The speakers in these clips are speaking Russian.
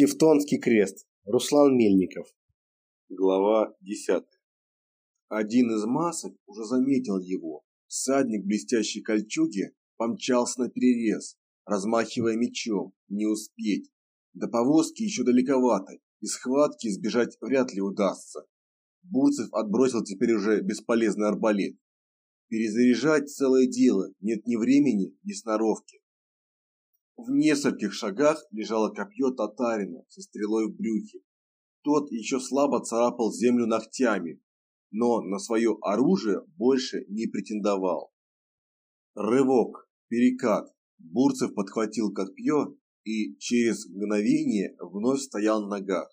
Тевтонский крест. Руслан Мельников. Глава 10. Один из масок уже заметил его. Всадник блестящей кольчуги помчался на перерез, размахивая мечом. Не успеть. До повозки еще далековато, и схватки избежать вряд ли удастся. Бурцев отбросил теперь уже бесполезный арбалет. Перезаряжать целое дело, нет ни времени, ни сноровки. В нескольких шагах лежало копье татарина со стрелой в брюхе. Тот еще слабо царапал землю ногтями, но на свое оружие больше не претендовал. Рывок, перекат. Бурцев подхватил копье и через мгновение вновь стоял на ногах.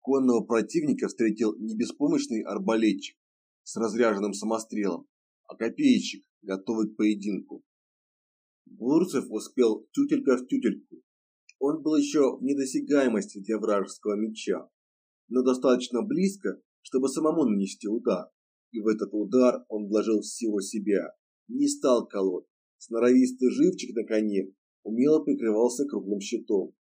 Конного противника встретил не беспомощный арбалетчик с разряженным самострелом, а копейщик, готовый к поединку. Бурцев успел тютелька в тютельку. Он был еще в недосягаемости для вражеского меча, но достаточно близко, чтобы самому нанести удар. И в этот удар он вложил всего себя, не стал колоть. Сноровистый живчик на коне умело прикрывался круглым щитом.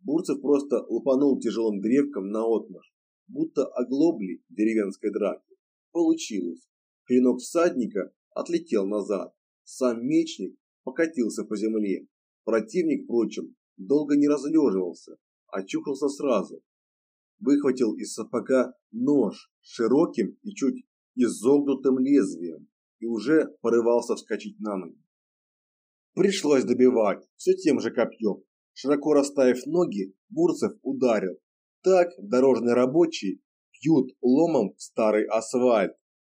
Бурцев просто лупанул тяжелым древком на отмаш, будто оглобли деревенской драки. Получилось. Клинок всадника отлетел назад. Сам мечник покатился по земле. Противник, впрочем, долго не разлеживался, очухался сразу. Выхватил из сапога нож широким и чуть изогнутым лезвием и уже порывался вскочить на ноги. Пришлось добивать все тем же копьем. Широко расставив ноги, Бурцев ударил. Так дорожные рабочие бьют ломом старый асфальт.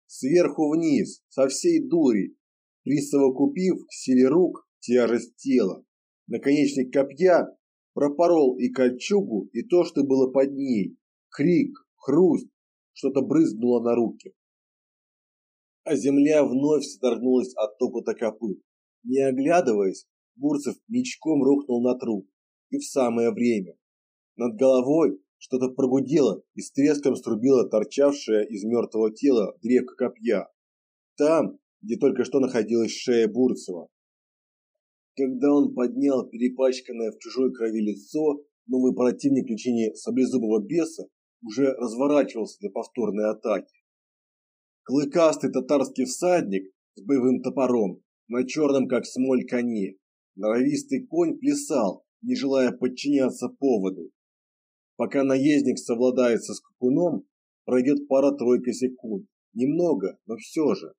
Сверху вниз, со всей дури, присовокупив к силе рук тяжесть тела. Наконечник копья пропорол и кольчугу, и то, что было под ней. Крик, хруст, что-то брызнуло на руки. А земля вновь содрогнулась от топота копыт. Не оглядываясь, Бурцев ничком рухнул на труп. И в самое время. Над головой что-то прогудело и с треском струбило торчавшее из мертвого тела древко копья. Там, где только что находилась шея Бурцева. Когда он поднял перепачканное в чужой крови лицо, новый противник в саблезубого беса уже разворачивался для повторной атаки. Клыкастый татарский всадник с боевым топором на черном как смоль коне. Норовистый конь плясал, не желая подчиняться поводу. Пока наездник совладает со скакуном, пройдет пара-тройка секунд. Немного, но все же.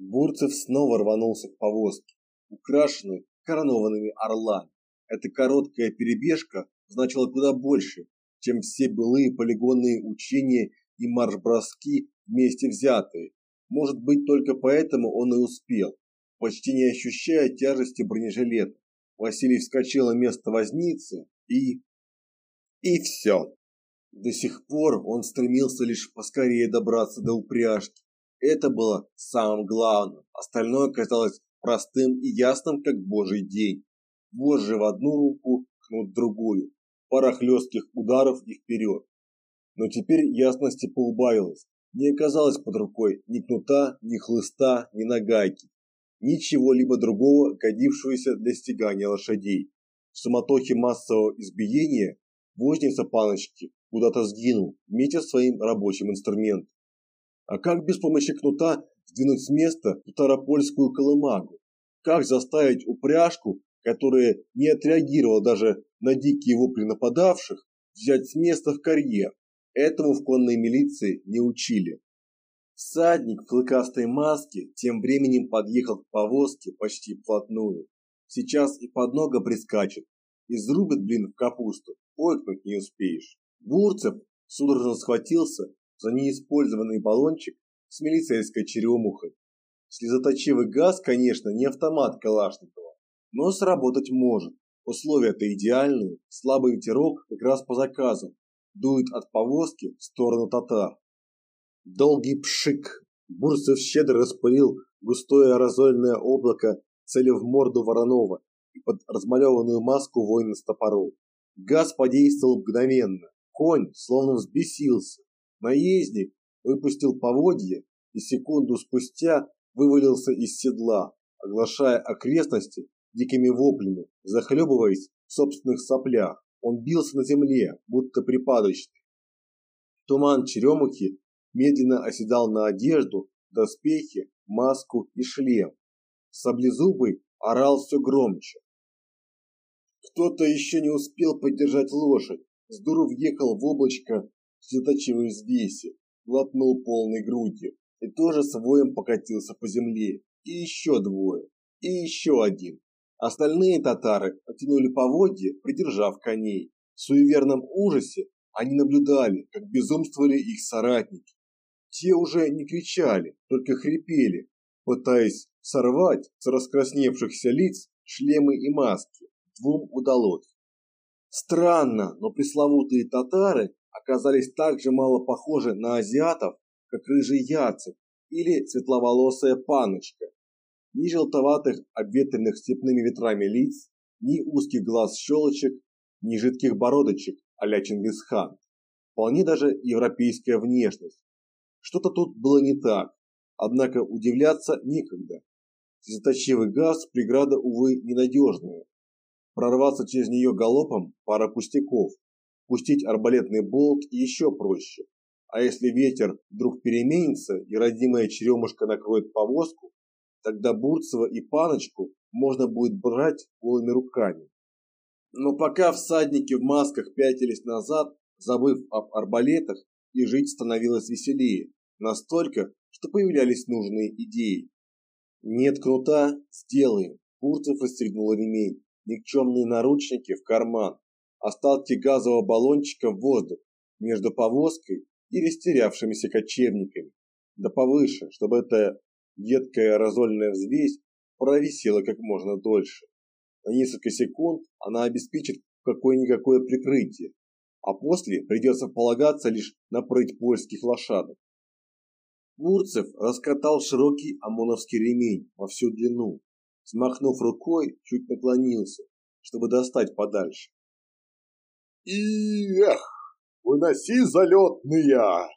Бурцев снова рванулся к повозке, украшенной коронованными орлами. Эта короткая перебежка значила куда больше, чем все былые полигонные учения и марш-броски вместе взятые. Может быть, только поэтому он и успел, почти не ощущая тяжести бронежилета. Василий вскочил на место возницы и... И все. До сих пор он стремился лишь поскорее добраться до упряжки, это было самым главным. Остальное казалось простым и ясным, как божий день. Вожжи в одну руку, кнут в другую. Пара хлестких ударов и вперед. Но теперь ясности поубавилось. Не оказалось под рукой ни кнута, ни хлыста, ни нагайки. Ничего-либо другого, годившегося для стягания лошадей. В суматохе массового избиения возница паночки куда-то сгинул вместе с своим рабочим инструментом. А как без помощи кнута сдвинуть с места Таропольскую колымагу? Как заставить упряжку, которая не отреагировала даже на дикие вопли нападавших, взять с места в карьер? Этому в конной милиции не учили. Всадник в клыкастой маске тем временем подъехал к повозке почти вплотную. Сейчас и поднога прискачет, и зарубит, блин, в капусту, ойкнуть не успеешь. Бурцев судорожно схватился за неиспользованный баллончик с милицейской черемухой. Слезоточивый газ, конечно, не автомат Калашникова, но сработать может. Условия-то идеальные, слабый ветерок как раз по заказу, дует от повозки в сторону татар. Долгий пшик. Бурцев щедро распылил густое аэрозольное облако, целив в морду Воронова и под размалеванную маску воина с топором. Газ подействовал мгновенно. Конь словно взбесился, Наездник выпустил поводья и секунду спустя вывалился из седла, оглашая окрестности дикими воплями, захлебываясь в собственных соплях. Он бился на земле, будто припадочный. Туман черемухи медленно оседал на одежду, доспехи, маску и шлем. Саблезубый орал все громче. Кто-то еще не успел поддержать лошадь. Сдуру въехал в облачко светочевой взвеси, глотнул полной грудью и тоже с воем покатился по земле. И еще двое, и еще один. Остальные татары оттянули поводья, придержав коней. В суеверном ужасе они наблюдали, как безумствовали их соратники. Те уже не кричали, только хрипели, пытаясь сорвать с раскрасневшихся лиц шлемы и маски. Двум удалось. Странно, но пресловутые татары оказались так же мало похожи на азиатов, как рыжий яцек или светловолосая паночка. Ни желтоватых, обветренных степными ветрами лиц, ни узких глаз щелочек, ни жидких бородочек а-ля Чингисхан. Вполне даже европейская внешность. Что-то тут было не так, однако удивляться некогда. Слезоточивый газ – преграда, увы, ненадежная. Прорваться через нее галопом – пара пустяков. Пустить арбалетный болт еще проще. А если ветер вдруг переменится и родимая черемушка накроет повозку, тогда Бурцева и Паночку можно будет брать голыми руками. Но пока всадники в масках пятились назад, забыв об арбалетах, и жить становилось веселее, настолько, что появлялись нужные идеи. Нет крута, сделаем. Бурцев расстегнул ремень, никчемные наручники в карман, остатки газового баллончика в воздух между повозкой и растерявшимися кочевниками. Да повыше, чтобы эта едкая аэрозольная взвесь провисела как можно дольше. На несколько секунд она обеспечит какое-никакое прикрытие, а после придется полагаться лишь на прыть польских лошадок. Мурцев раскатал широкий ОМОНовский ремень во всю длину, смахнув рукой, чуть наклонился, чтобы достать подальше. И эх, выноси залетные!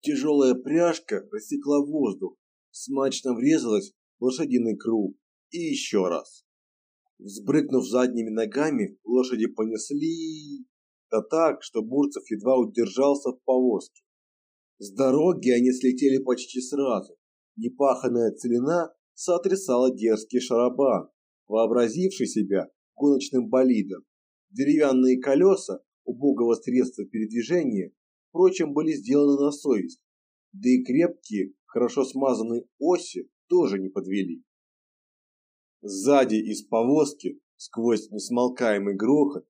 Тяжелая пряжка рассекла воздух, смачно врезалась в лошадиный круг и еще раз. Взбрыкнув задними ногами, лошади понесли, да так, что Бурцев едва удержался в повозке. С дороги они слетели почти сразу. Непаханная целина сотрясала дерзкий шарабан, вообразивший себя гоночным болидом. Деревянные колеса убогого средства передвижения, впрочем, были сделаны на совесть, да и крепкие, хорошо смазанные оси тоже не подвели. Сзади из повозки, сквозь несмолкаемый грохот,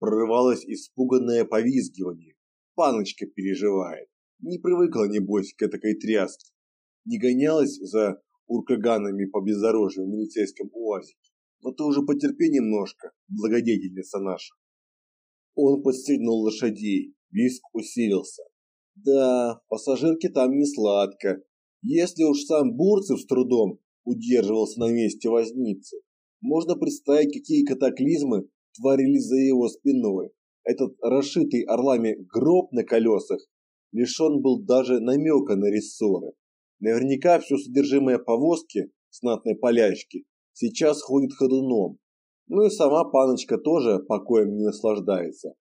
прорывалось испуганное повизгивание. Паночка переживает. Не привыкла, небось, к этой тряске. Не гонялась за уркаганами по бездорожью в милицейском уазике. Но ты уже потерпи немножко, благодетельница наша. Он подстегнул лошадей, виск усилился. Да, пассажирке там не сладко. Если уж сам Бурцев с трудом удерживался на месте возницы, можно представить, какие катаклизмы творились за его спиной. Этот расшитый орлами гроб на колесах лишен был даже намека на рессоры. Наверняка все содержимое повозки, знатной полячки, сейчас ходит ходуном. Ну и сама паночка тоже покоем не наслаждается.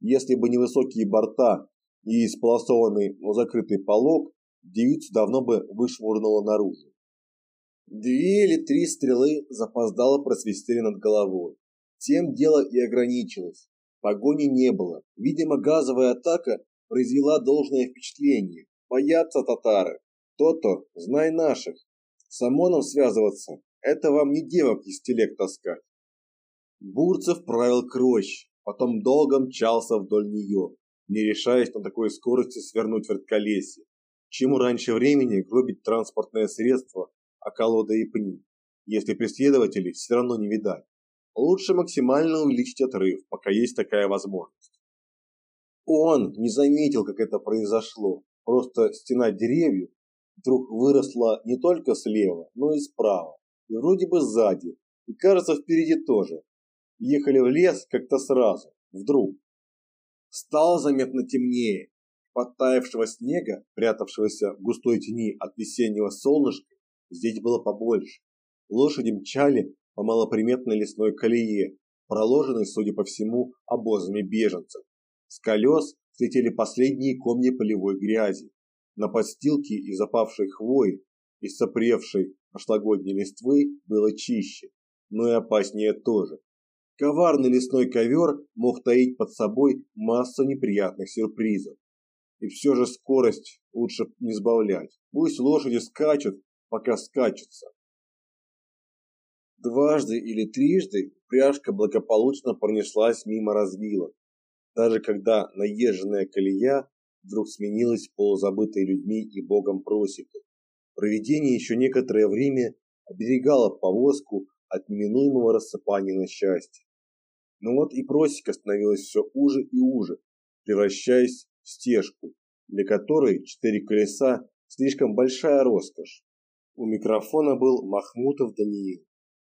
Если бы не высокие борта и исполосованный, но закрытый полог, девицу давно бы вышвырнула наружу. Две или три стрелы запоздало просвистели над головой. Тем дело и ограничилось. Погони не было. Видимо, газовая атака произвела должное впечатление. Боятся татары. То-то, знай наших. С ОМОНом связываться – это вам не девок из телег таскать. Бурцев правил к роще, потом долго мчался вдоль нее, не решаясь на такой скорости свернуть в редколесье. Чему раньше времени гробить транспортное средство, а колода и пни, если преследователей все равно не видать. Лучше максимально увеличить отрыв, пока есть такая возможность. Он не заметил, как это произошло. Просто стена деревьев вдруг выросла не только слева, но и справа. И вроде бы сзади. И кажется, впереди тоже. Ехали в лес как-то сразу, вдруг. Стало заметно темнее. Подтаявшего снега, прятавшегося в густой тени от весеннего солнышка, здесь было побольше. Лошади мчали по малоприметной лесной колее, проложенный, судя по всему, обозами беженцев. С колес слетели последние комья полевой грязи. На подстилке из опавшей хвои и сопревшей прошлогодней листвы было чище, но и опаснее тоже. Коварный лесной ковер мог таить под собой массу неприятных сюрпризов. И все же скорость лучше не сбавлять. Пусть лошади скачут, пока скачутся. Дважды или трижды пряжка благополучно пронеслась мимо развилок, даже когда наезженная колея вдруг сменилась полузабытой людьми и богом просекой. Провидение еще некоторое время оберегало повозку от неминуемого рассыпания на счастье. Но вот и просека становилась все уже и уже, превращаясь в стежку, для которой четыре колеса слишком большая роскошь. У микрофона был Махмутов Даниил.